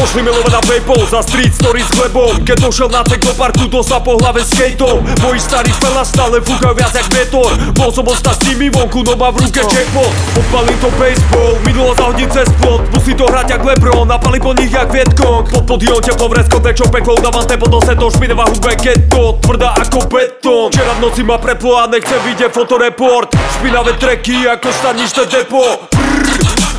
Došli milové na Paypal za street story s chlebom Keď došiel na do parku, dosa po hlave skateom Moji starí fela stále fúkajú viac jak vietor Bol som ostať s nimi vonku, no má v ruke jackpot Odpalím to baseball, minulo zahodím cez plot Musí to hrať jak Lebron, napali po nich jak Vietkong Pod podion teplo v reskote, čo peklo dávam tempo do seto Špinavá hudba to, tvrdá ako betón Včera v noci ma preplo a nechcem vidieť fotoreport Špinavé treky ako stanište depo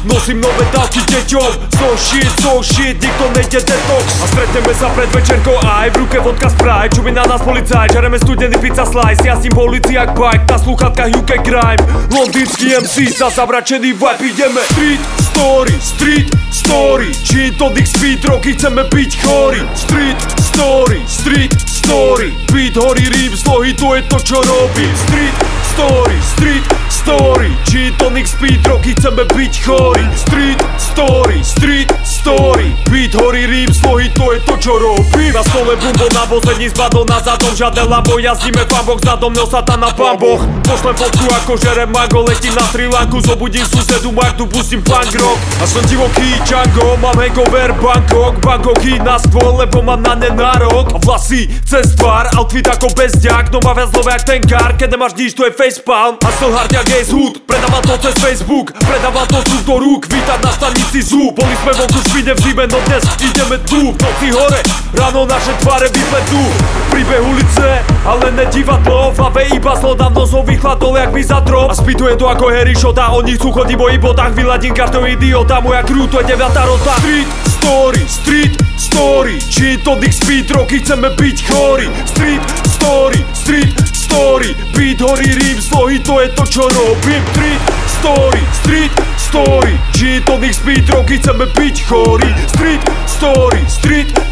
Nosím nové dávky deťom. So shit, so shit, nikto nejde detox. A stretneme sa pred večerkou aj v ruke vodka Sprite. Čumy na nás policaj, žereme studený pizza slice. Ja s ním polici jak bike, na slúchatkách UK Grime Londýnsky MC sa zavračený vibe, ideme. Street story, street story. Či to Dick Speed roky, chceme byť chorí Street story, street story. Beat horí rým, slohy, to je to čo robím. Street story, street story. Či to Nick Speed chceme byť chorí Street story, street story. Beat horí rým, slohy, to je to čo robím Stole bumbo na poslední zbadol na zadom Žiadne labo, jazdíme fanbox, zadom mnou satan na pamboch Pošlem fotku ako žerem mago, letím na Sri Lanku Zobudím susedu Magdu, pustím punk rock A som divoký Django, mám hangover Bangkok. Bangkoky na stôl, lebo mám na ne nárok A vlasy cez tvár, outfit ako bezďak No má viac nové jak ten kar, keď nemáš nič, to je facepalm. A hard jak Ace Hood, predávam to cez Facebook. Predávam to sú do rúk, vítať na stanici ZÚ Boli sme vonku špine v zime, no dnes ideme tu. V noci hore, ráno naše tváre vypletú Príbeh ulice, ale ne divadlo. Fave iba slod na nozový chladol jak mi za drop. A spýtuje to ako Harry Shota, oni chcú chodí moji botách Vyladím každého idiota, moja crew to je deviatá rota. Street story, street story. Či to Dick Speed roky, chceme byť chorí Street story, street story. Beat horí rým, slohy, to je to čo robím. Street story, street story. Či to Nick Speed roky, chceme byť chorí Street story, street story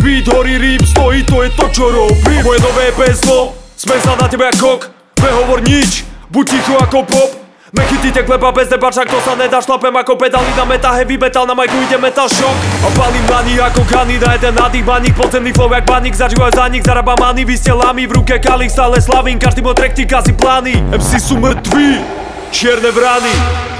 Beat horí rým, slohy, to je to čo robím Moje nové bezlo, sme sa na tebe ako kok Nehovor nič, buď ticho ako pop. Nechytíte kleba bez debača, kto sa nedá Šlapem ako pedály na meta, heavy metal Na majku ide metal shock A palím na nich ako kany Na jeden nádych baník, podzemný flow jak baník Zažívaj za nich, zarába many Vy ste lami, v ruke kalich, stále slavím Každý môj track týka si plány MC sú mŕtvi, čierne vrany